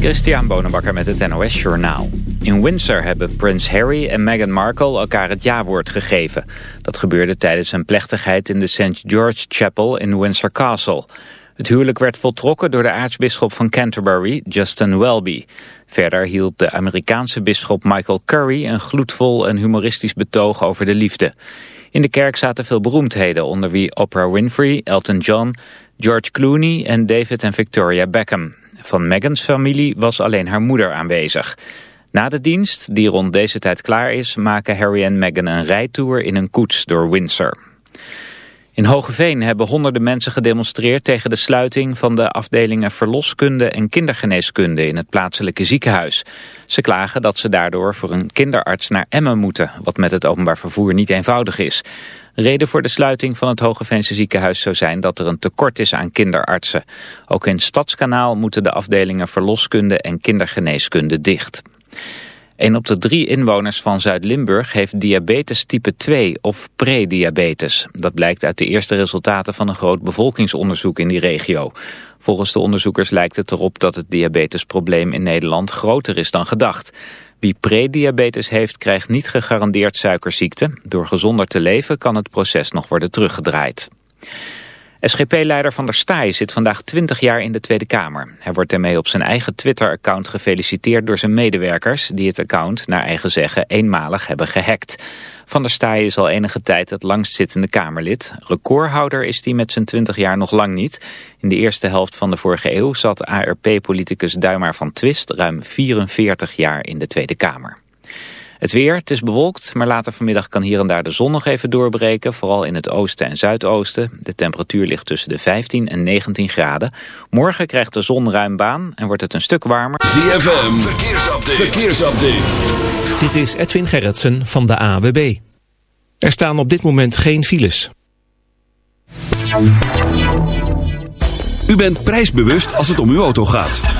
Christian Bonenbakker met het NOS Journaal. In Windsor hebben prins Harry en Meghan Markle elkaar het jawoord gegeven. Dat gebeurde tijdens een plechtigheid in de St. George Chapel in Windsor Castle. Het huwelijk werd voltrokken door de aartsbisschop van Canterbury, Justin Welby. Verder hield de Amerikaanse bisschop Michael Curry een gloedvol en humoristisch betoog over de liefde. In de kerk zaten veel beroemdheden, onder wie Oprah Winfrey, Elton John, George Clooney en David en Victoria Beckham. Van Meghan's familie was alleen haar moeder aanwezig. Na de dienst, die rond deze tijd klaar is, maken Harry en Meghan een rijtour in een koets door Windsor. In Hogeveen hebben honderden mensen gedemonstreerd tegen de sluiting van de afdelingen verloskunde en kindergeneeskunde in het plaatselijke ziekenhuis. Ze klagen dat ze daardoor voor een kinderarts naar Emmen moeten, wat met het openbaar vervoer niet eenvoudig is. Reden voor de sluiting van het Hogeveense ziekenhuis zou zijn dat er een tekort is aan kinderartsen. Ook in Stadskanaal moeten de afdelingen verloskunde en kindergeneeskunde dicht. Een op de drie inwoners van Zuid-Limburg heeft diabetes type 2 of prediabetes. Dat blijkt uit de eerste resultaten van een groot bevolkingsonderzoek in die regio. Volgens de onderzoekers lijkt het erop dat het diabetesprobleem in Nederland groter is dan gedacht. Wie prediabetes heeft krijgt niet gegarandeerd suikerziekte. Door gezonder te leven kan het proces nog worden teruggedraaid. SGP-leider Van der Staaij zit vandaag 20 jaar in de Tweede Kamer. Hij wordt daarmee op zijn eigen Twitter-account gefeliciteerd door zijn medewerkers... die het account, naar eigen zeggen, eenmalig hebben gehackt. Van der Staaij is al enige tijd het langstzittende Kamerlid. Recordhouder is hij met zijn 20 jaar nog lang niet. In de eerste helft van de vorige eeuw zat ARP-politicus Duimaar van Twist... ruim 44 jaar in de Tweede Kamer. Het weer, het is bewolkt, maar later vanmiddag kan hier en daar de zon nog even doorbreken. Vooral in het oosten en zuidoosten. De temperatuur ligt tussen de 15 en 19 graden. Morgen krijgt de zon ruim baan en wordt het een stuk warmer. ZFM, verkeersupdate. verkeersupdate. Dit is Edwin Gerritsen van de AWB. Er staan op dit moment geen files. U bent prijsbewust als het om uw auto gaat.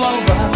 Over.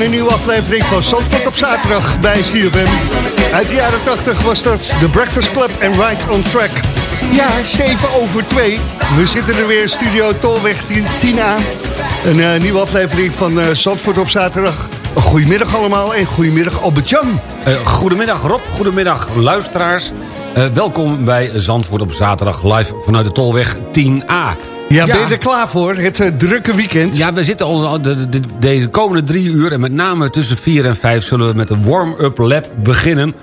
Een nieuwe aflevering van Zandvoort op zaterdag bij CFM. Uit de jaren 80 was dat The Breakfast Club en Right on Track. Ja, 7 over 2. We zitten er weer in studio Tolweg 10A. Een uh, nieuwe aflevering van uh, Zandvoort op zaterdag. Goedemiddag allemaal en goedemiddag Albert-Jan. Uh, goedemiddag Rob, goedemiddag luisteraars. Welkom bij Zandvoort op zaterdag live vanuit de Tolweg 10A. Ja, ben je er klaar voor? Het uh, drukke weekend. Ja, we zitten al de, de, de, komende drie uur... en met name tussen vier en vijf zullen we met een warm-up lap beginnen...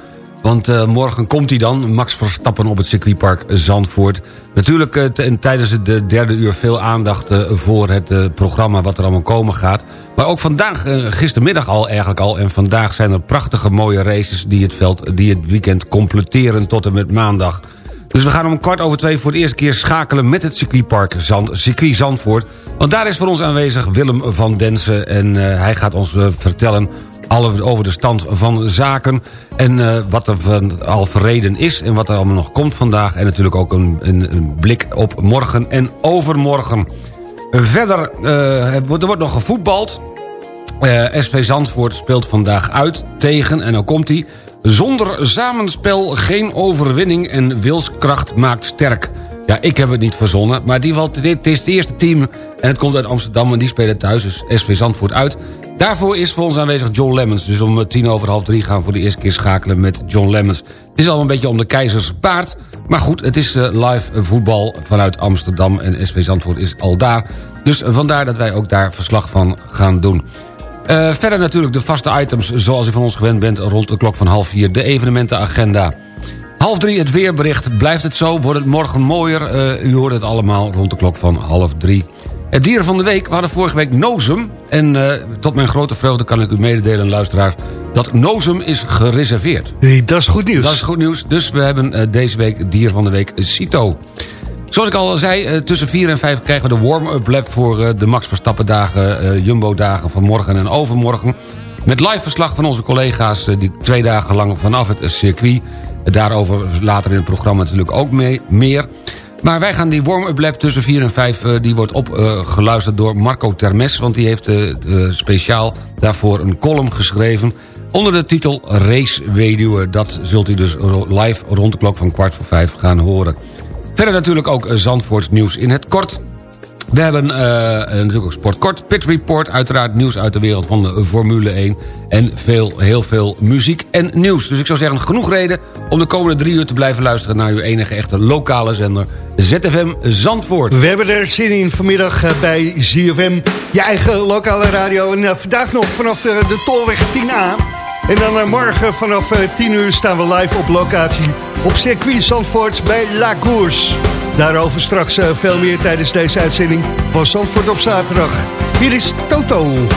Want uh, morgen komt hij dan, Max Verstappen op het circuitpark Zandvoort. Natuurlijk uh, tijdens het derde uur veel aandacht uh, voor het programma wat er allemaal komen gaat. Maar ook vandaag, gistermiddag al eigenlijk al... en vandaag zijn er prachtige mooie races die het, veld, die het weekend completeren tot en met maandag. Dus we gaan om kwart over twee voor de eerste keer schakelen met het circuitpark Zand, circuit Zandvoort. Want daar is voor ons aanwezig Willem van Densen en hij gaat ons vertellen alle over de stand van zaken... en uh, wat er van, al verreden is en wat er allemaal nog komt vandaag... en natuurlijk ook een, een, een blik op morgen en overmorgen. Verder, er wordt nog gevoetbald. SV Zandvoort speelt vandaag uit tegen, en dan komt hij... zonder samenspel geen overwinning en wilskracht maakt sterk... Ja, ik heb het niet verzonnen, maar dit is het eerste team... en het komt uit Amsterdam en die spelen thuis, dus SV Zandvoort uit. Daarvoor is voor ons aanwezig John Lemmens. Dus om tien over half drie gaan we voor de eerste keer schakelen met John Lemmens. Het is al een beetje om de keizers paard. Maar goed, het is uh, live voetbal vanuit Amsterdam en SV Zandvoort is al daar. Dus vandaar dat wij ook daar verslag van gaan doen. Uh, verder natuurlijk de vaste items zoals u van ons gewend bent... rond de klok van half vier, de evenementenagenda... Half drie het weerbericht. Blijft het zo? Wordt het morgen mooier? Uh, u hoort het allemaal rond de klok van half drie. Het dier van de week, we hadden vorige week Nozem. En uh, tot mijn grote vreugde kan ik u mededelen, luisteraars... dat Nozem is gereserveerd. Nee, dat is goed nieuws. Dat is goed nieuws. Dus we hebben deze week dier van de week Cito. Zoals ik al zei, uh, tussen 4 en 5 krijgen we de warm-up lab... voor de Max Verstappen dagen, Jumbo-dagen van morgen en overmorgen. Met live verslag van onze collega's... die twee dagen lang vanaf het circuit Daarover later in het programma natuurlijk ook mee, meer. Maar wij gaan die warm-up lab tussen 4 en 5... Uh, die wordt opgeluisterd door Marco Termes... want die heeft speciaal daarvoor een column geschreven... onder de titel Race Weduwe. Dat zult u dus live rond de klok van kwart voor vijf gaan horen. Verder natuurlijk ook Zandvoorts nieuws in het kort... We hebben uh, natuurlijk ook Sportkort, Pit Report... uiteraard nieuws uit de wereld van de Formule 1... en veel, heel veel muziek en nieuws. Dus ik zou zeggen, genoeg reden om de komende drie uur te blijven luisteren... naar uw enige echte lokale zender ZFM Zandvoort. We hebben er zin in vanmiddag bij ZFM, je eigen lokale radio. En vandaag nog vanaf de Tolweg 10A... En dan morgen vanaf 10 uur staan we live op locatie op circuit Zandvoort bij La Course. Daarover straks uh, veel meer tijdens deze uitzending van Zandvoort op zaterdag. Hier is Toto.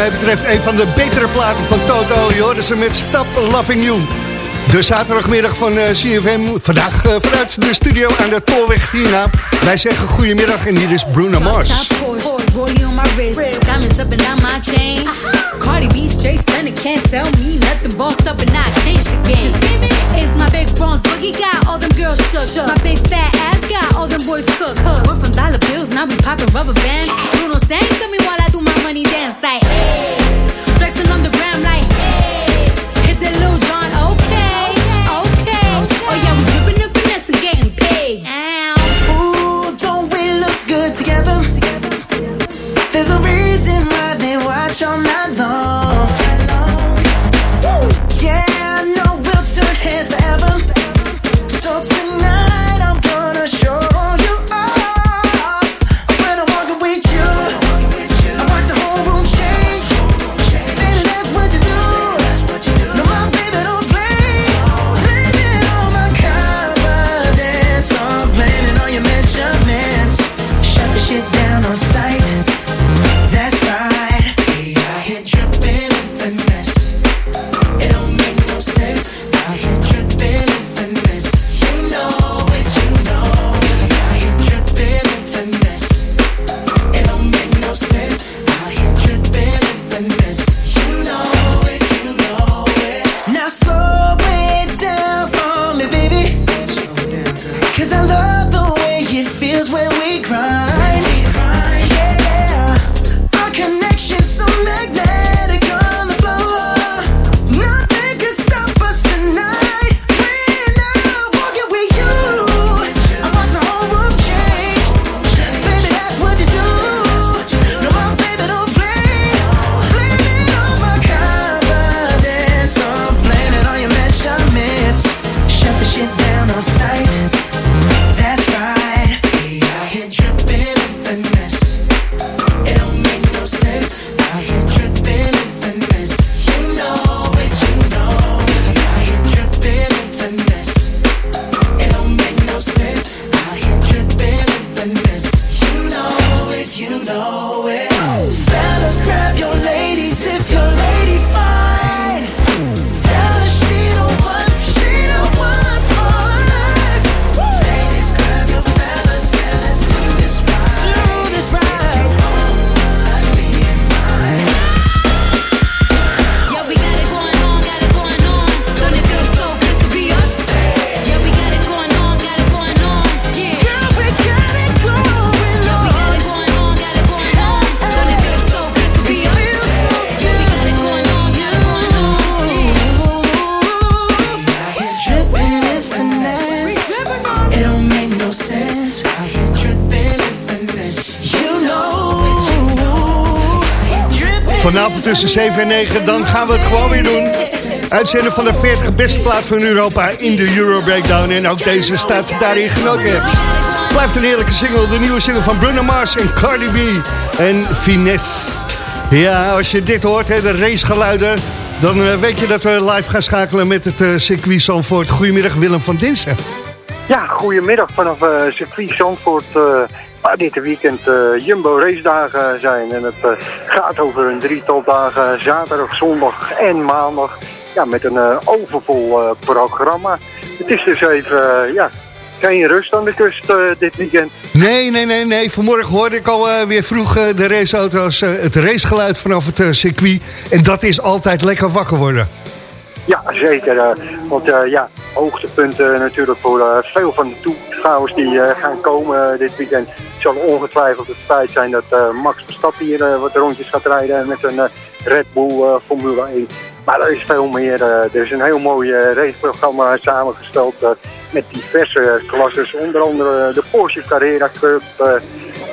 Mij betreft een van de betere platen van Toto. Je hoorde ze met Stop Loving You. De zaterdagmiddag van eh, CFM. Vandaag eh, vanuit de studio aan de Tolweg Tina. Wij zeggen goedemiddag en hier is Bruno Mars. Wrist, diamonds up and down my chain. Cardi B straight stunning, can't tell me nothing. Bossed up and I changed the game. It's my big bronze boogie got all them girls shook. My big fat ass got all them boys cooked. Went from dollar bills, now we popping rubber bands. Bruno sang to me while I do my money dance like. Hey. Flexing on the gram like. Hey. Hit that Lil your night. Vanavond tussen 7 en 9, dan gaan we het gewoon weer doen. Uitzenden van de 40 beste plaat van Europa in de Euro Breakdown. En ook deze staat daarin genoteerd. Blijft een heerlijke single, de nieuwe single van Bruno Mars en Cardi B en Finesse. Ja, als je dit hoort, hè, de racegeluiden... dan eh, weet je dat we live gaan schakelen met het eh, circuit Zandvoort. Goedemiddag Willem van Dinsen. Ja, goedemiddag vanaf eh circuit Zandvoort. Waar dit weekend eh, Jumbo race dagen zijn. En het eh, gaat over een drietal dagen, zaterdag, zondag en maandag. Ja, met een eh, overvol programma. Het is dus even, ja, geen rust aan de kust dit weekend. Nee, nee, nee, nee. Vanmorgen hoorde ik al weer vroeg de raceauto's, het racegeluid vanaf het circuit. En dat is altijd lekker wakker worden. Ja, zeker. want ja, hoogtepunten natuurlijk voor veel van de toeschouwers die eh, gaan komen eh, dit weekend. Zal ongetwijfeld het feit zijn dat eh, Max Verstappen hier wat rondjes gaat rijden met een Red Bull Formule 1. Maar er is veel meer. er is een heel mooi raceprogramma samengesteld met diverse klasses. Onder andere de Porsche Carrera Cup,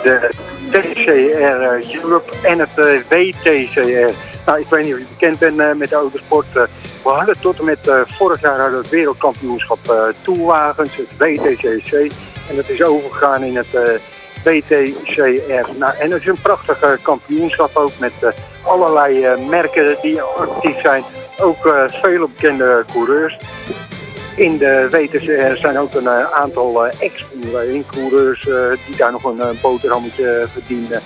de TCR Europe en het WTCR. Nou, ik weet niet of je bekend bent eh, met de autosport. eh, we hadden tot en met eh, vorig jaar hadden het wereldkampioenschap eh toerwagens, het WTCC. En dat is overgegaan in het WTCR. Nou, en het is een prachtig kampioenschap ook met allerlei merken die actief zijn. Ook vele bekende coureurs. In de WTCR zijn ook een aantal ex-Formule 1 coureurs eh, die daar nog een boterhammetje verdienen.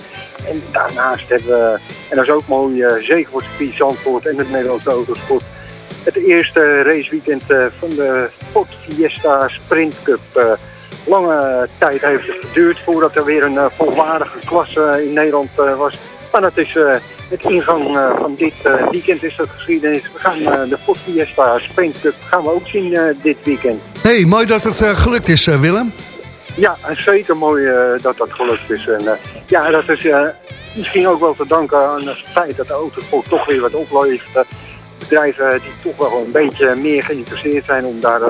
En daarnaast hebben we, en dat is ook mooi, eh, voor het circuit Zandvoort en het Nederlandse autosport, het eerste raceweekend eh, van de Ford Fiesta Sprint Cup. Eh, lange tijd heeft het geduurd voordat er weer een eh, volwaardige klasse in Nederland eh, was. Maar dat is eh, het ingang eh, van dit eh, weekend is dat geschiedenis. We gaan eh, de Ford Fiesta Sprint Cup gaan we ook zien eh, dit weekend. hey, mooi dat het eh, gelukt is, eh, Willem. Ja, zeker mooi eh, dat dat gelukt is. En, eh, ja, dat is eh, misschien ook wel te danken aan het feit dat de autosport toch weer wat opleeft. Bedrijven die toch wel een beetje meer geïnteresseerd zijn om daar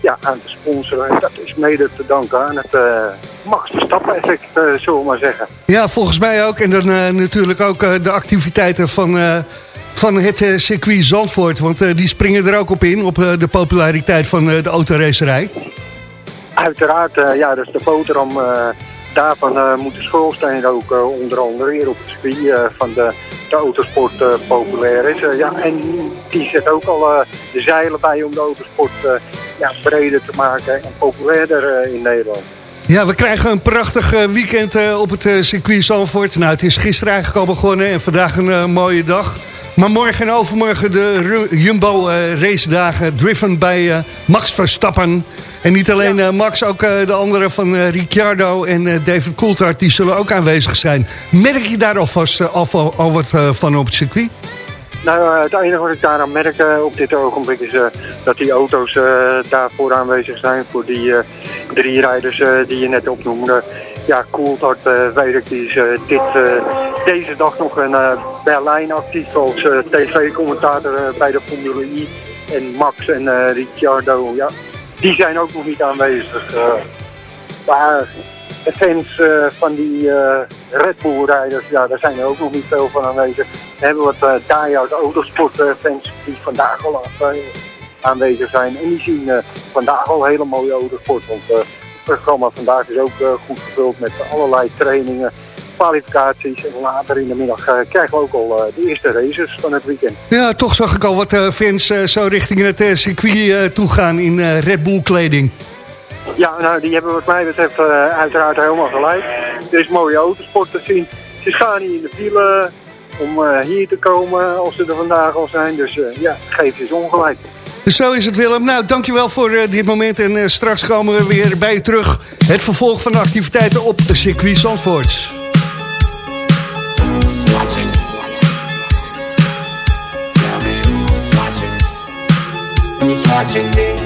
ja, aan te sponsoren. En dat is mede te danken aan het Max Verstappen effect, eh, zullen maar zeggen. Ja, volgens mij ook. En dan natuurlijk ook de activiteiten van, van het circuit Zandvoort. Want die springen er ook op in, op de populariteit van de autoracerij. Uiteraard, eh, ja, dus de boterham eh, daarvan eh, moet de schoolsteen ook onder andere hier op het circuit van de, de autosport populair is. Ja, en die zet ook al de zeilen bij om de autosport ja, breder te maken en populairder in Nederland. Ja, we krijgen een prachtig weekend op het circuit Zandvoort. Nou, het is gisteren eigenlijk al begonnen en vandaag een mooie dag. Maar morgen en overmorgen de Jumbo eh, race dagen driven bij Max Verstappen. En niet alleen eh, Max, ook eh, de anderen van eh, Ricciardo en David Coulthard... die zullen ook aanwezig zijn. Merk je daar alvast al, wat van op het circuit? Nou, het enige wat ik daaraan merk op dit ogenblik is dat die auto's daarvoor aanwezig zijn. Voor die drie rijders die je net opnoemde. Ja, Coulthard weet ik, die is dit, deze dag nog in Berlijn actief als tv-commentator bij de Formule I. En Max en Ricciardo, ja, die zijn ook nog niet aanwezig. eh. maar de fans eh, van die eh, Red Bull-rijders, ja, daar zijn er ook nog niet veel van aanwezig. We hebben wat uh, autosportfans die vandaag al aanwezig zijn. En die zien vandaag al hele mooie autosport. Want het programma vandaag is ook goed gevuld met allerlei trainingen, kwalificaties. En later in de middag eh, krijgen we ook al eh, de eerste races van het weekend. Ja, toch zag ik al wat eh, fans zo richting het circuit toe gaan in Red Bull kleding. Ja, nou, die hebben wat mij betreft uiteraard helemaal gelijk. Er is mooie autosport te zien. Ze staan niet in de file om hier te komen als ze er vandaag al zijn. Dus ja, geef ze ongelijk. Dus zo is het Willem. Nou, dankjewel voor dit moment. En straks komen we weer bij je terug. Het vervolg van de activiteiten op de circuit Zandvoort. Watching me.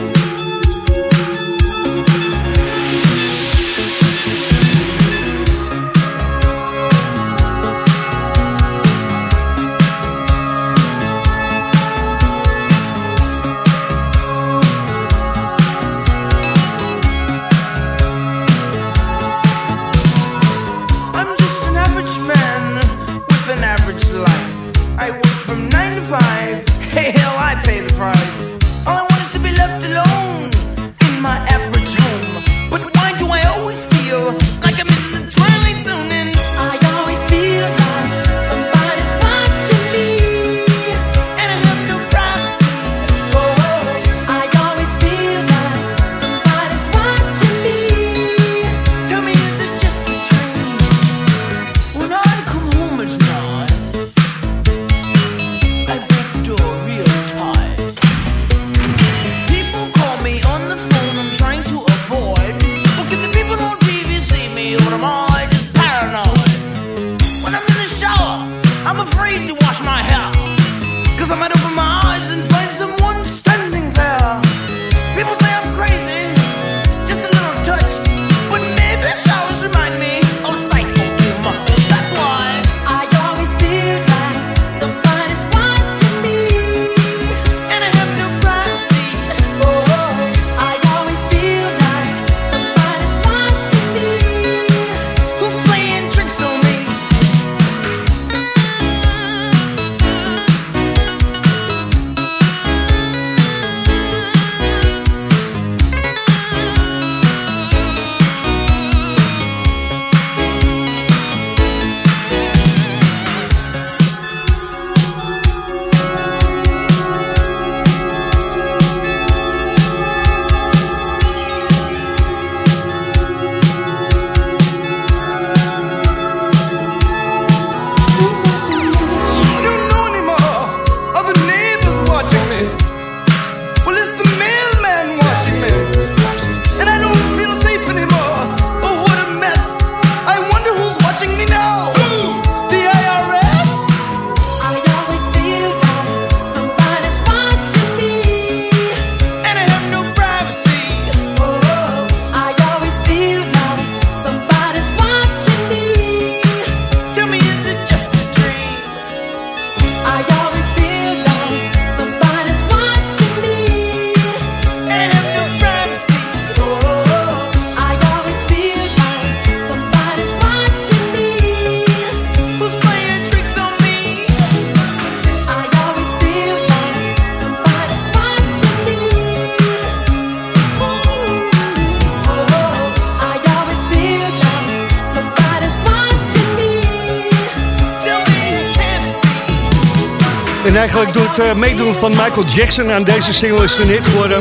Het meedoen van Michael Jackson aan deze single is een hit geworden.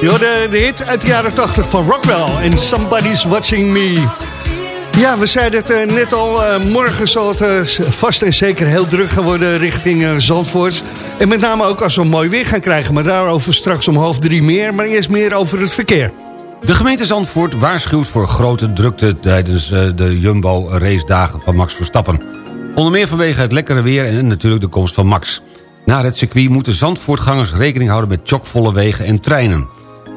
Je hoorde de hit uit de jaren 80 van Rockwell en Somebody's Watching Me. Ja, we zeiden het eh, net al, eh, morgen zal het eh, vast en zeker heel druk gaan worden richting eh, Zandvoort. En met name ook als we mooi weer gaan krijgen, maar daarover straks om half drie meer. Maar eerst meer over het verkeer. De gemeente Zandvoort waarschuwt voor grote drukte tijdens eh, de Jumbo-racedagen van Max Verstappen. Onder meer vanwege het lekkere weer en natuurlijk de komst van Max. Na het circuit moeten Zandvoortgangers rekening houden met chockvolle wegen en treinen.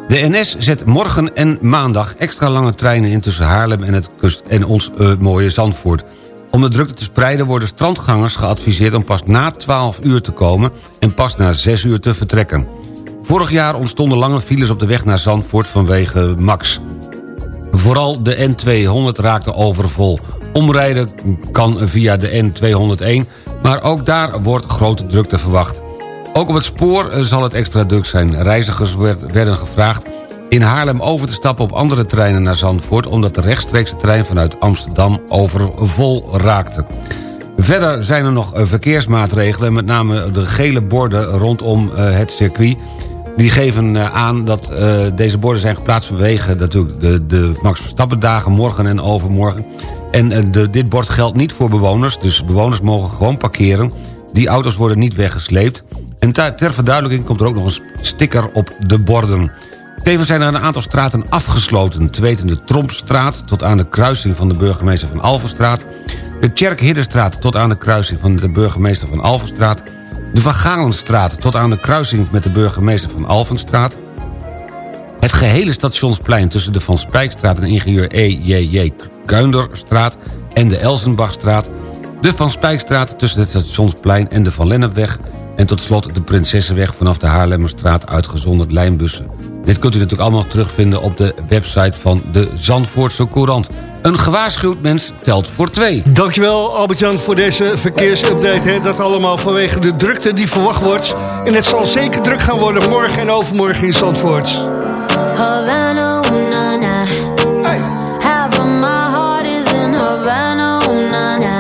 De NS zet morgen en maandag extra lange treinen in tussen Haarlem en, het kust en ons eh, mooie Zandvoort. Om de drukte te spreiden worden strandgangers geadviseerd om pas na 12 uur te komen en pas na 6 uur te vertrekken. Vorig jaar ontstonden lange files op de weg naar Zandvoort vanwege Max. Vooral de N200 raakte overvol. Omrijden kan via de N201, maar ook daar wordt grote drukte verwacht. Ook op het spoor eh, zal het extra druk zijn. Reizigers werd- werden gevraagd in Haarlem over te stappen op andere treinen naar Zandvoort... omdat de rechtstreekse trein vanuit Amsterdam overvol raakte. Verder zijn er nog eh, verkeersmaatregelen... met name de gele borden rondom eh, het circuit... Die geven aan dat deze borden zijn geplaatst vanwege natuurlijk de, de Max Verstappen dagen morgen en overmorgen. En eh, de, dit bord geldt niet voor bewoners, dus bewoners mogen gewoon parkeren. Die auto's worden niet weggesleept. En ter, verduidelijking komt er ook nog een sticker op de borden. Tevens zijn er een aantal straten afgesloten. Te weten de Trompstraat tot aan de kruising van de burgemeester van Alvenstraat. De Tjerk Hiddenstraat tot aan de kruising van de burgemeester van Alvenstraat. De Van Galenstraat tot aan de kruising met de burgemeester van Alvenstraat. Het gehele stationsplein tussen de Van Spijkstraat en ingenieur E.J.J. Kuinderstraat en de Elsenbachstraat. De Van Spijkstraat tussen het stationsplein en de Van Lennepweg. En tot slot de Prinsessenweg vanaf de Haarlemmerstraat uitgezonderd lijnbussen. Dit kunt u natuurlijk allemaal terugvinden op de website van de Zandvoortse Courant. Een gewaarschuwd mens telt voor twee. Dankjewel Albert-Jan voor deze verkeersupdate. Hè. Dat allemaal vanwege de drukte die verwacht wordt. En het zal zeker druk gaan worden morgen en overmorgen in Zandvoort. Havana, ooh, na, na. Half of my heart is in Havana, ooh, na, na.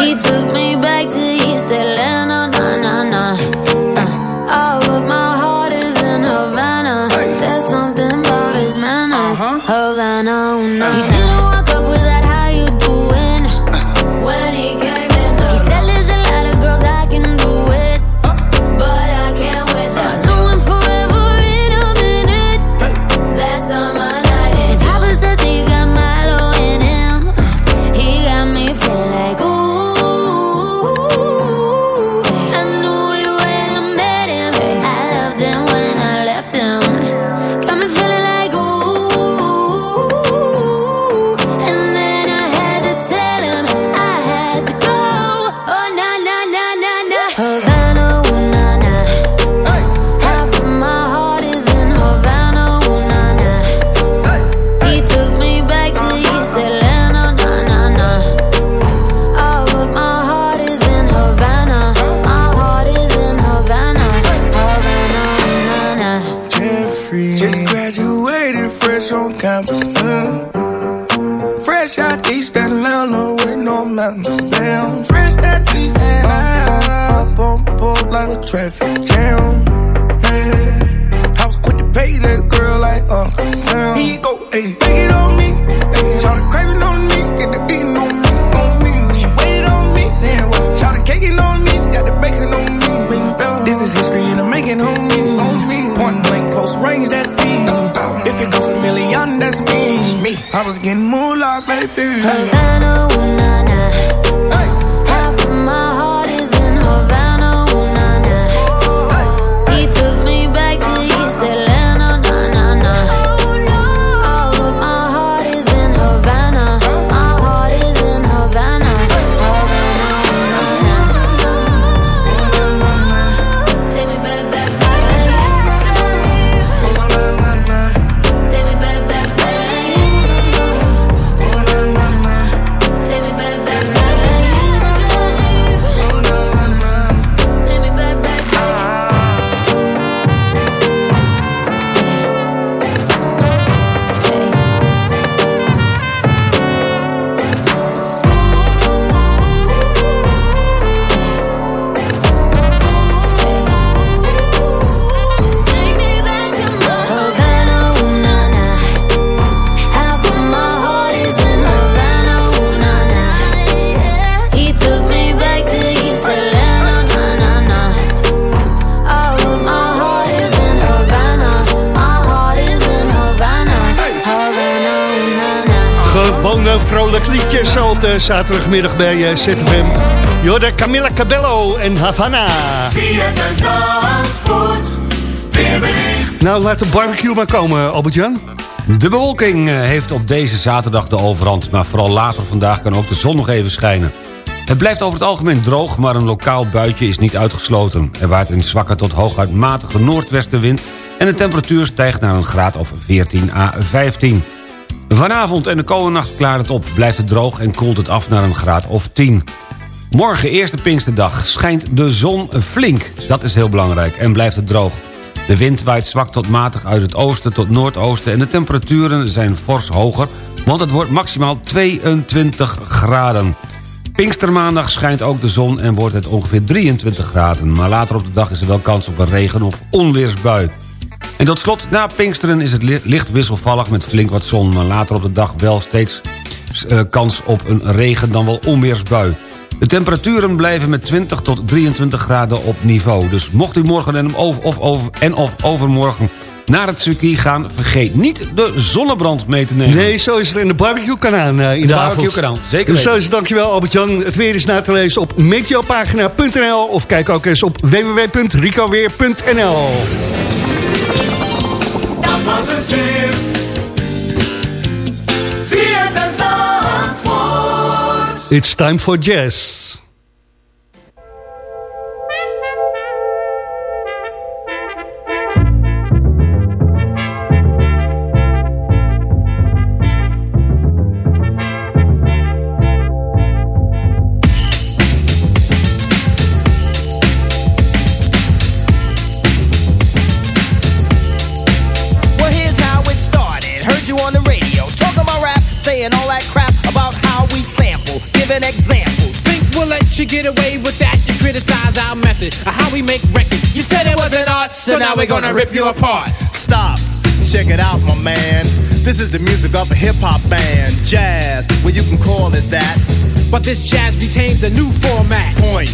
He took me back to de zaterdagmiddag bij eh, ZFM. Jorde Camilla Cabello en Havana. Nou, laat de barbecue maar komen, Albert-Jan. De bewolking eh, heeft op deze zaterdag de overhand... maar vooral later vandaag kan ook de zon nog even schijnen. Het blijft over het algemeen droog, maar een lokaal buitje is niet uitgesloten. Er waait een zwakke tot hooguit matige noordwestenwind... en de temperatuur stijgt naar een graad of 14 à 15. Vanavond en de komende nacht klaart het op, blijft het droog... en koelt het af naar een graad of 10. Morgen, eerste Pinksterdag, schijnt de zon flink. Dat is heel belangrijk en blijft het droog. De wind waait zwak tot matig uit het oosten tot noordoosten... en de temperaturen zijn fors hoger, want het wordt maximaal 22 graden. Pinkstermaandag schijnt ook de zon en wordt het ongeveer 23 graden... maar later op de dag is er wel kans op een regen- of onweersbui. En tot slot, na Pinksteren is het li- licht wisselvallig met flink wat zon... maar later op de dag wel steeds eh, kans op een regen dan wel onweersbui. De temperaturen blijven met 20 tot 23 graden op niveau. Dus mocht u morgen en, of, over, en of overmorgen naar het circuit gaan... vergeet niet de zonnebrand mee te nemen. Nee, zo is het in de barbecue kanaan uh, in de, De avond. barbecue-kanaal, zeker Dus zo weten. is het, dankjewel Albert-Jan. Het weer is na te lezen op meteopagina.nl of kijk ook eens op www.ricoweer.nl. Dat was het weer. ZFM Zandvoort. It's time for jazz. Now rip you apart. Stop. Check it out, my man. This is the music of a hip hop band. Jazz, well, you can call it that. But this jazz retains a new format. Point.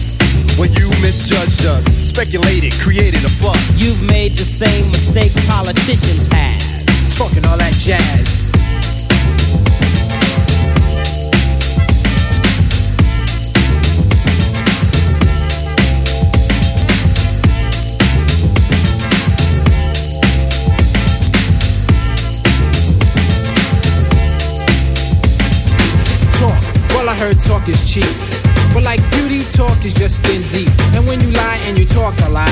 When you misjudged us, speculated, created a fuss. You've made the same mistake politicians have. Talking all that jazz. Heard talk is cheap. But like beauty, talk is just skin deep. And when you lie and you talk a lot,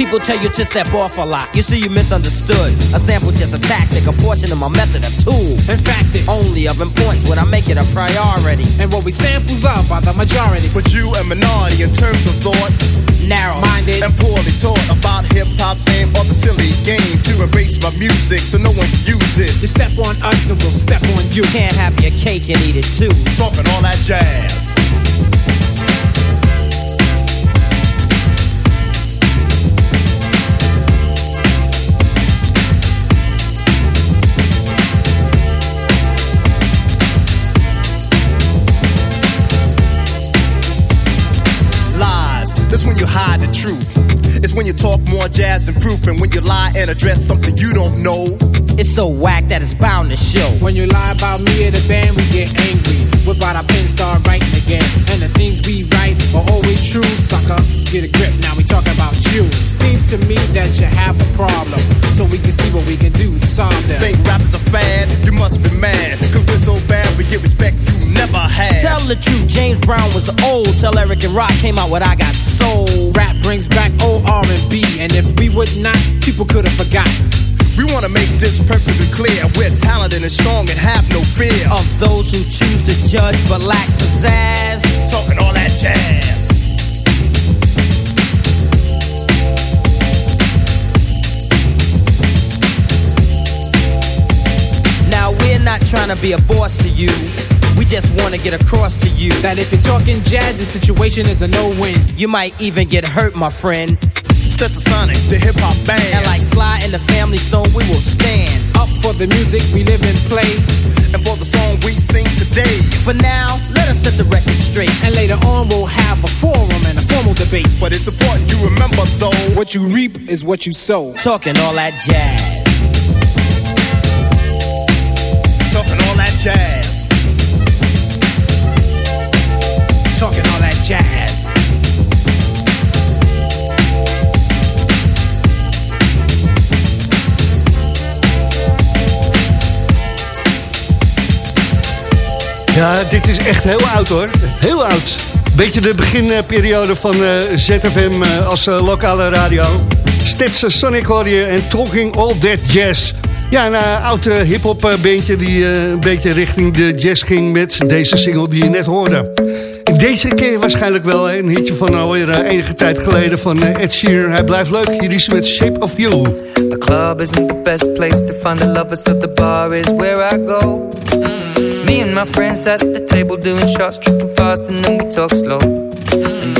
People tell you to step off a lot. You see, you misunderstood. A sample just a tactic, a portion of my method, a tool. in fact, it's Only of importance when I make it a priority. and what we samples of by the majority. But you a minority in terms of thought Narrow. Minded. and poorly taught about hip hop fame or the silly game to erase my music so no one can use it. You step on us and we'll step on you. Can't have your cake and eat it too. Talking all that jazz. Jazz than proof, and when you lie and address something you don't know. It's so whack that it's bound to show. When you lie about me or the band, we get angry. Whip out our pen, start writing again. And the things we write are always true, sucker. Let's get a grip, now we talking about you. Seems to me that you have a problem. So we can see what we can do to solve them. Think rap is a fad? You must be mad. Cause we're so bad, we get respect you never had. Tell the truth, James Brown was old. Tell Eric and Rock came out with I Got Soul. Rap brings back old R&B. And if we would not, people could have forgotten. We wanna make this perfectly clear. We're talented and strong and have no fear. Of those who choose to judge but lack pizzazz. Talking all that jazz. Now we're not trying to be a boss to you. We just want to get across to you. That if you're talking jazz, the situation is a no-win. You might even get hurt, my friend. Stetsasonic, the hip hop band. And like Sly and the Family Stone, we will stand. Up for the music we live and play. and for the song we sing today. For now, let us set the record straight. And later on, we'll have a forum and a formal debate. But it's important you remember though. What you reap is what you sow. Talking all that jazz. Talking all that jazz. Talking all that jazz. Ja, dit is echt heel oud hoor. Heel oud. Beetje de beginperiode van eh, ZFM eh, als eh, lokale radio. Stetson Sonic hoor je en Talking All That Jazz. Ja, een oud hip-hop bandje die een beetje richting de jazz ging met deze single die je net hoorde. Deze keer waarschijnlijk wel een hitje van alweer enige tijd geleden van Ed Sheeran. Hij blijft leuk, hier is met Shape of You. The club isn't the best place to find the lovers, so the bar is where I go. Me and my friends at the table doing shots, tripping fast, and then we talk slow. You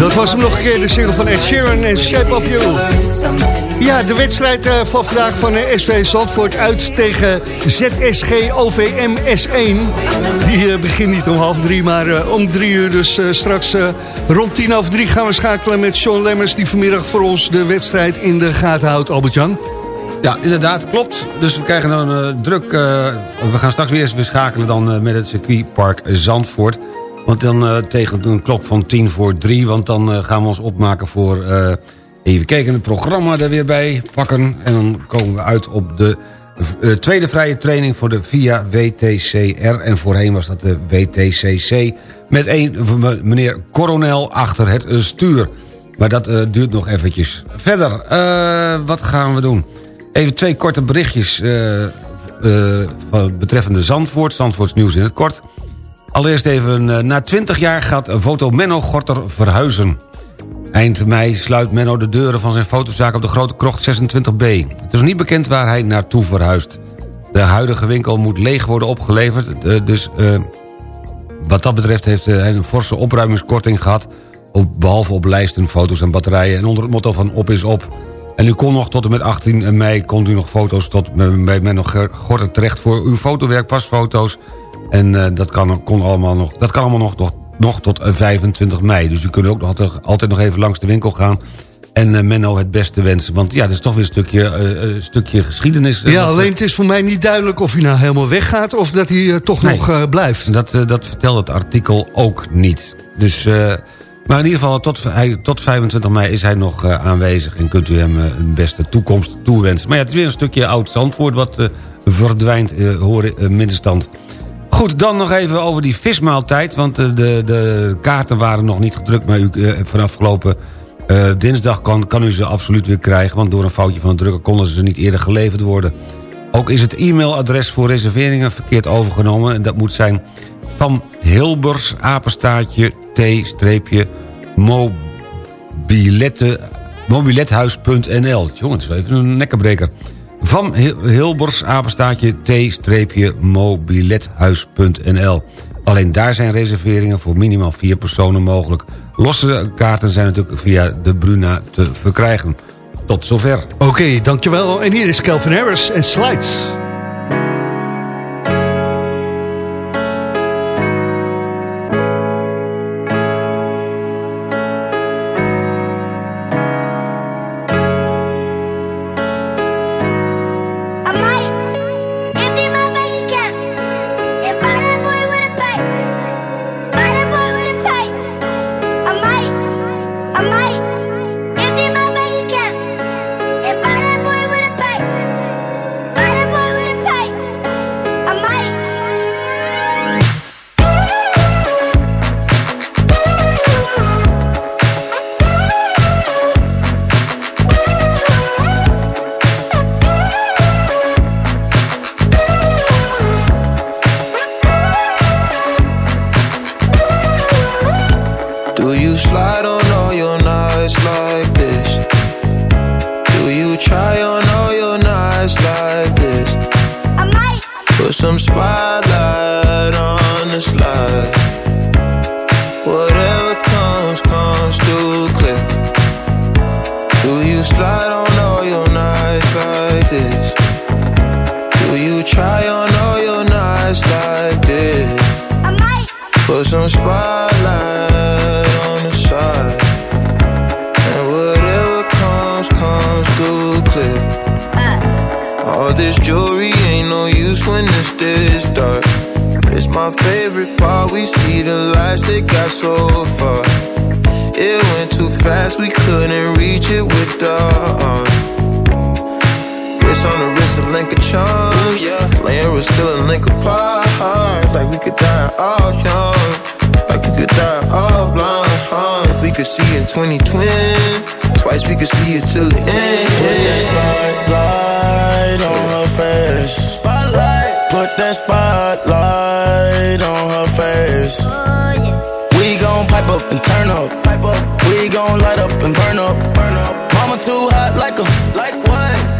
Dat was hem nog een keer, de single van Ed Sheeran en Shape of You. Ja, de wedstrijd uh, van vandaag van de SV Zandvoort uit tegen ZSG OVM S1. Die uh, begint niet om half drie, maar om drie uur. Dus straks rond tien over drie gaan we schakelen met Sean Lemmers... die vanmiddag voor ons de wedstrijd in de gaten houdt, Albert-Jan. Ja, inderdaad, klopt. Dus we krijgen dan uh, druk... We gaan straks weer eens schakelen dan met het circuitpark Zandvoort. Want dan uh, tegen een klok van tien voor drie... want dan uh, gaan we ons opmaken voor... Uh, even kijken, het programma er weer bij pakken. En dan komen we uit op de tweede vrije training voor de VIA WTCR. En voorheen was dat de WTCC... met een meneer Coronel achter het stuur. Maar dat duurt nog eventjes. Verder, wat gaan we doen? Even twee korte berichtjes betreffende Zandvoort. Zandvoorts nieuws in het kort. Allereerst even, na 20 jaar gaat foto Menno Gorter verhuizen. Eind mei sluit Menno de deuren van zijn fotozaak op de Grote Krocht 26B. Het is niet bekend waar hij naartoe verhuist. De huidige winkel moet leeg worden opgeleverd. Eh, dus eh, wat dat betreft heeft eh, hij een forse opruimingskorting gehad... Op, behalve op lijsten, foto's en batterijen. En onder het motto van op is op. En u kon nog tot en met 18 mei... kon u nog foto's tot bij Menno Gorter terecht... voor uw fotowerk, pasfoto's. En eh, dat, kan, kon allemaal nog, dat kan allemaal nog, nog, nog tot eh, 25 mei. Dus u kunt ook nog altijd, altijd nog even langs de winkel gaan... en eh, Menno het beste wensen. Want ja, dat is toch weer een stukje, eh, eh, stukje geschiedenis. Ja, alleen het is voor mij niet duidelijk of hij nou helemaal weggaat... of dat hij eh, toch Nee. nog eh, blijft. Dat, eh, dat vertelt het artikel ook niet. Dus, eh, maar in ieder geval, tot, hij, tot 25 mei is hij nog eh, aanwezig... en kunt u hem eh, een beste toekomst toewensen. Maar ja, het is weer een stukje oud-Zandvoort... wat eh, verdwijnt, eh, eh, middenstand. Goed, dan nog even over die vismaaltijd... want eh, de, de kaarten waren nog niet gedrukt... maar u, eh, vanaf afgelopen eh, dinsdag kan, kan u ze absoluut weer krijgen... want door een foutje van de drukker konden ze niet eerder geleverd worden. Ook is het e-mailadres voor reserveringen verkeerd overgenomen... en dat moet zijn van Hilbers, apenstaartje, t-streepje, mobilette, mobilethuis.nl. Jongen, dat is wel even een nekkenbreker. Van Hil- Hilbers, apenstaartje, t-streepje, mobilethuis.nl. Alleen daar zijn reserveringen voor minimaal vier personen mogelijk. Losse kaarten zijn natuurlijk via de Bruna te verkrijgen. Tot zover. Oké, dankjewel. En hier is Calvin Harris en Slides. Some spotlight on the side. And whatever comes, comes through clear. All this jewelry ain't no use when it's this dark. It's my favorite part. We see the lights that got so far. It went too fast, we couldn't reach it with the arm. Wrist on the wrist, a link of charms. Yeah, laying was still a link apart. Like we could die all young, like we could die all blind. Huh? If we could see in 2020, twice we could see it till the end. Put that spotlight on her face. Spotlight. Put that spotlight on her face. Oh, we gon' pipe up and turn up. Pipe up. We gon' light up and burn up. Burn up. Mama too hot like a like what?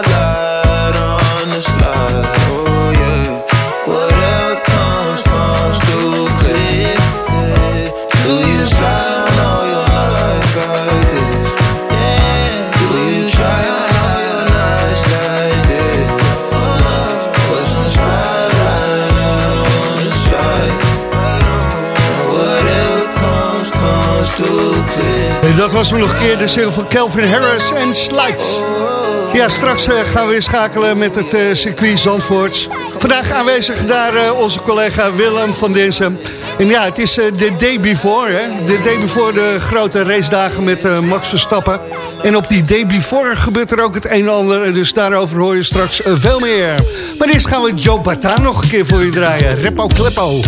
was me nog een keer de single van Kelvin Harris en Slides. Ja, straks eh, gaan we weer schakelen met het eh, circuit Zandvoort. Vandaag aanwezig daar eh, onze collega Willem van Dinsen. En ja, het is de day before, hè? De day before de grote race dagen met Max Verstappen. En op die day before gebeurt er ook het een en ander. Dus daarover hoor je straks veel meer. Maar eerst gaan we Joe Bataan nog een keer voor je draaien. Repo Kleppo.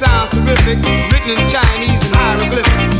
sounds terrific, written in Chinese and hieroglyphics.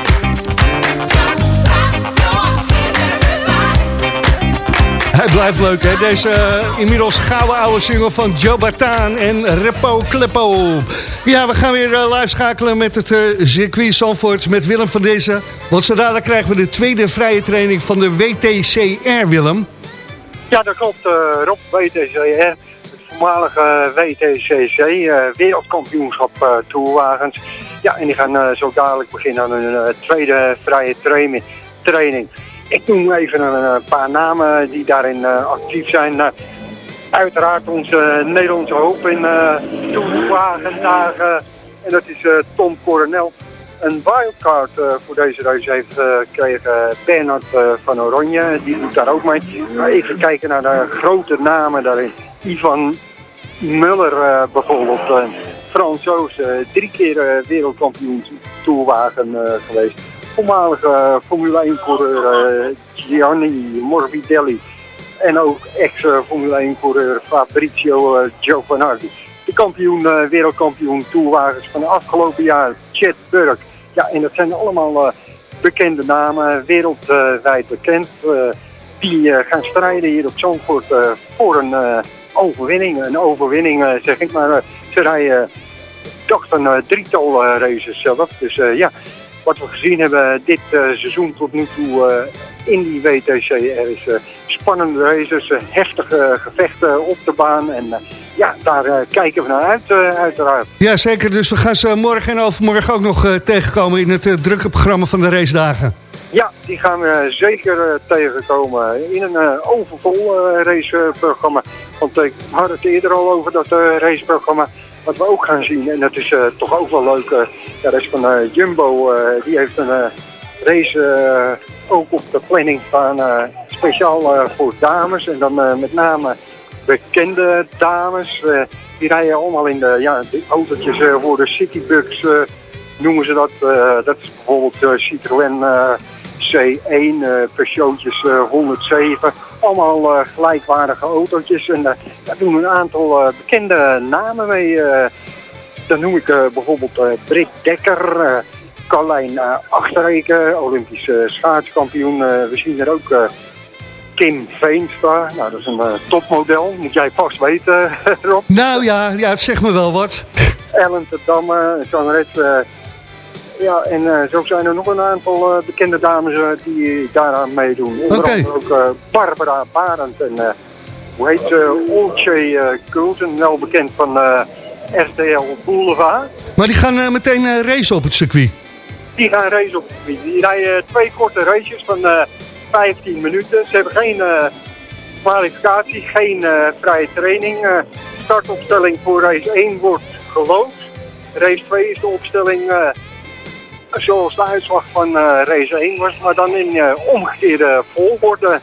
Hij blijft leuk, hè? Deze eh, inmiddels gouden oude single van Joe Bataan en Repo Klepo. Ja, we gaan weer eh, live schakelen met het uh, circuit Zandvoort met Willem van deze. Want zodra dan krijgen we de tweede vrije training van de WTCR, Willem. Ja, dat klopt, Rob. WTCR, het voormalige WTCC, wereldkampioenschap toerwagens. Ja, en die gaan zo dadelijk beginnen aan hun tweede vrije training. Ik noem even een eh, paar namen die daarin eh, actief zijn. Eh, uiteraard onze Nederlandse hoop in uh, toewagendagen. En dat is Tom Coronel. Een wildcard voor deze reis heeft gekregen Bernard van Oranje. Die doet daar ook mee. Nou, even kijken naar de grote namen daarin. Ivan Muller bijvoorbeeld. Fransoos, drie keer wereldkampioen toerwagen geweest voormalige eh, Formule 1-coureur eh, Gianni Morbidelli. En ook ex-Formule 1-coureur Fabrizio eh, Giovanardi. De kampioen, wereldkampioen toerwagens van de afgelopen jaar, Chet Burke. Ja, en dat zijn allemaal bekende namen, wereldwijd bekend. die gaan strijden hier op Zandvoort voor een overwinning. Een overwinning zeg ik maar. ze rijden, dacht een drietal races zelf. Dus ja, wat we gezien hebben dit eh, seizoen tot nu toe eh, in die WTC. Er is eh, spannende races, heftige gevechten op de baan. En ja, daar kijken we naar uit, uiteraard. Ja, zeker. Dus we gaan ze morgen en overmorgen ook nog tegenkomen in het drukke programma van de racedagen. Ja, die gaan we zeker tegenkomen in een overvol raceprogramma. Want ik had het eerder al over dat raceprogramma wat we ook gaan zien. En dat is eh, toch ook wel leuk. eh, ja, dat is van eh, Jumbo. eh, die heeft een eh, race eh, ook op de planning eh, speciaal eh, voor dames. En dan eh, met name bekende dames. eh, die rijden allemaal in de, ja, de autootjes eh, voor de Citybugs. eh, noemen ze dat. Eh, dat is bijvoorbeeld eh, Citroën eh, C1, eh Peugeotjes eh, 107. Allemaal eh, gelijkwaardige autootjes. En eh, daar doen een aantal eh, bekende namen mee. dan noem ik bijvoorbeeld Britt Dekker, Carlijn Achterreken, Olympisch eh, schaatskampioen. We zien er ook Kim Veenstra. Nou, dat is een topmodel. Moet jij vast weten, Rob. Nou ja, ja, het zegt me wel wat. Ellen Damme, zangeres. Ja, en eh, zo zijn er nog een aantal eh, bekende dames eh, die daaraan meedoen. Onder andere ook Barbara Barend en hoe heet ze? Olcay Coulton, wel bekend van RTL Boulevard. Maar die gaan meteen racen op het circuit. Die gaan race op het gebied. Die rijden twee korte races van eh 15 minuten. Ze hebben geen kwalificatie, geen vrije training. Startopstelling voor race 1 wordt geloofd. Race 2 is de opstelling zoals de uitslag van eh, race 1 was, maar dan in eh, omgekeerde volgorde.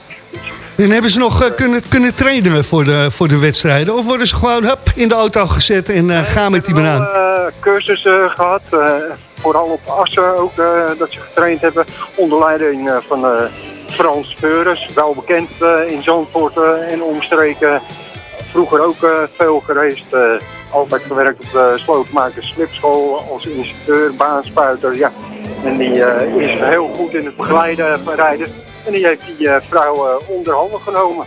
En hebben ze nog eh, kunnen, kunnen trainen voor de, voor de wedstrijden? Of worden ze gewoon hup, in de auto gezet en eh, gaan met die banaan? eh, cursussen gehad. eh, vooral op Assen ook, dat ze getraind hebben. Onder leiding van Frans Veurens, wel bekend in Zandvoort en omstreken. Vroeger ook eh, veel gereisd. eh, altijd gewerkt op de slotenmaker slipschool als instructeur, baanspuiter. Ja. En die eh, is heel goed in het begeleiden van rijders. En die heeft die vrouw onder handen genomen.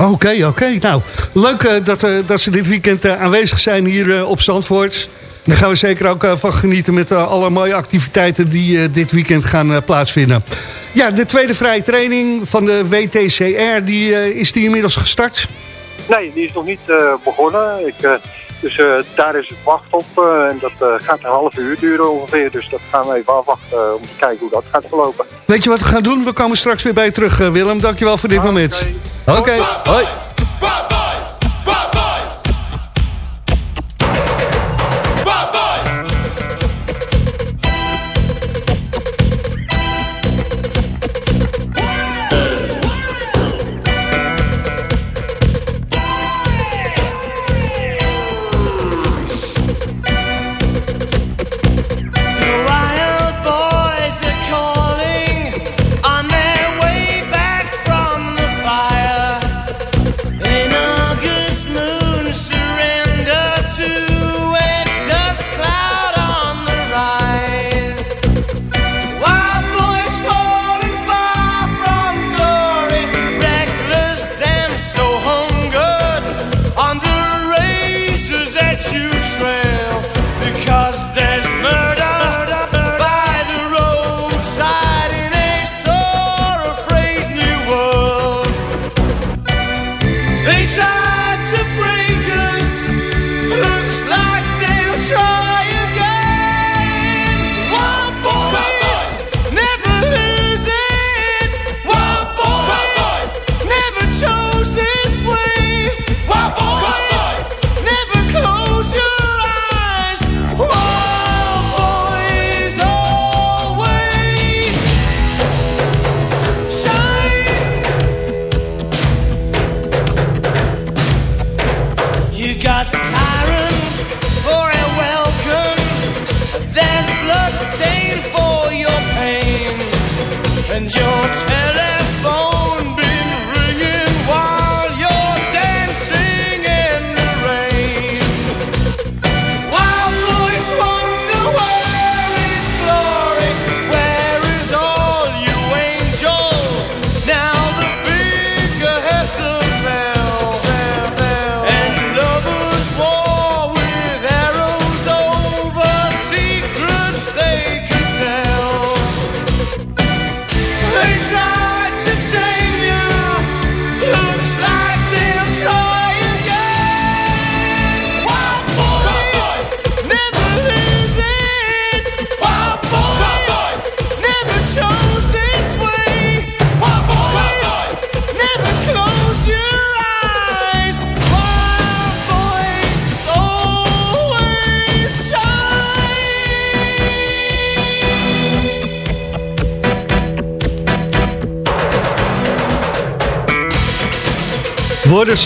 Oké, oké. Nou, leuk dat, dat ze dit weekend aanwezig zijn hier op Zandvoort. Daar gaan we zeker ook van genieten met alle mooie activiteiten die dit weekend gaan plaatsvinden. Ja, de tweede vrije training van de WTCR, die, is die inmiddels gestart? Nee, die is nog niet eh, begonnen. Ik, eh, dus eh, daar is het wacht op. eh, en dat eh, gaat een half uur duren ongeveer. Dus dat gaan we even afwachten om te kijken hoe dat gaat verlopen. Weet je wat we gaan doen? We komen straks weer bij je terug, Willem. Dankjewel voor dit moment. Oké, hoi.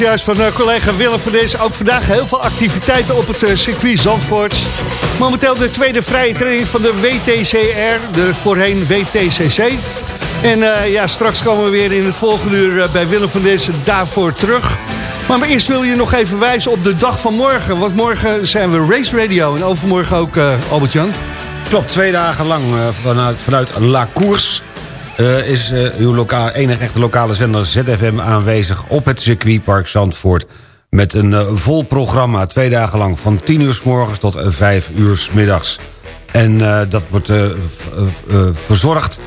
Zojuist van uh, collega Willem van deze ook vandaag heel veel activiteiten op het uh, circuit Zandvoort. Momenteel de tweede vrije training van de WTCR, de voorheen WTCC. En uh, ja, straks komen we weer in het volgende uur bij Willem van deze daarvoor terug. Maar eerst wil je nog even wijzen op de dag van morgen. Want morgen zijn we Race Radio en overmorgen ook Albert-Jan. Klopt, twee dagen lang vanuit, vanuit La Course uh, is uh, uw lokaal, enige echte lokale zender ZFM aanwezig op het circuitpark Zandvoort. Met een uh, vol programma, twee dagen lang, van 10 uur s morgens tot 5 uur s middags. En dat wordt verzorgd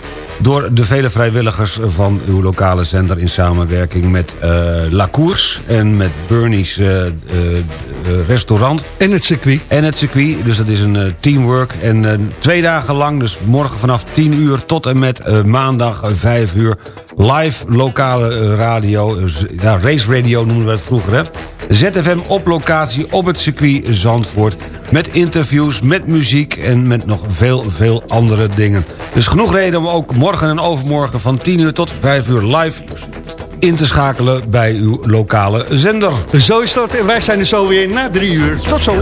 door de vele vrijwilligers van uw lokale zender... in samenwerking met uh, La Course en met Bernie's uh, uh, restaurant. En het circuit. En het circuit, dus dat is een teamwork. En twee dagen lang, dus morgen vanaf 10 uur tot en met maandag 5 uur... live lokale radio, ja, race radio noemen we het vroeger, hè? ZFM op locatie op het circuit Zandvoort... met interviews, met muziek en met nog veel, veel andere dingen. Dus genoeg reden om ook morgen en overmorgen van 10 uur tot 5 uur live in te schakelen bij uw lokale zender. Zo is dat en wij zijn er zo weer na 3 uur. Tot zo.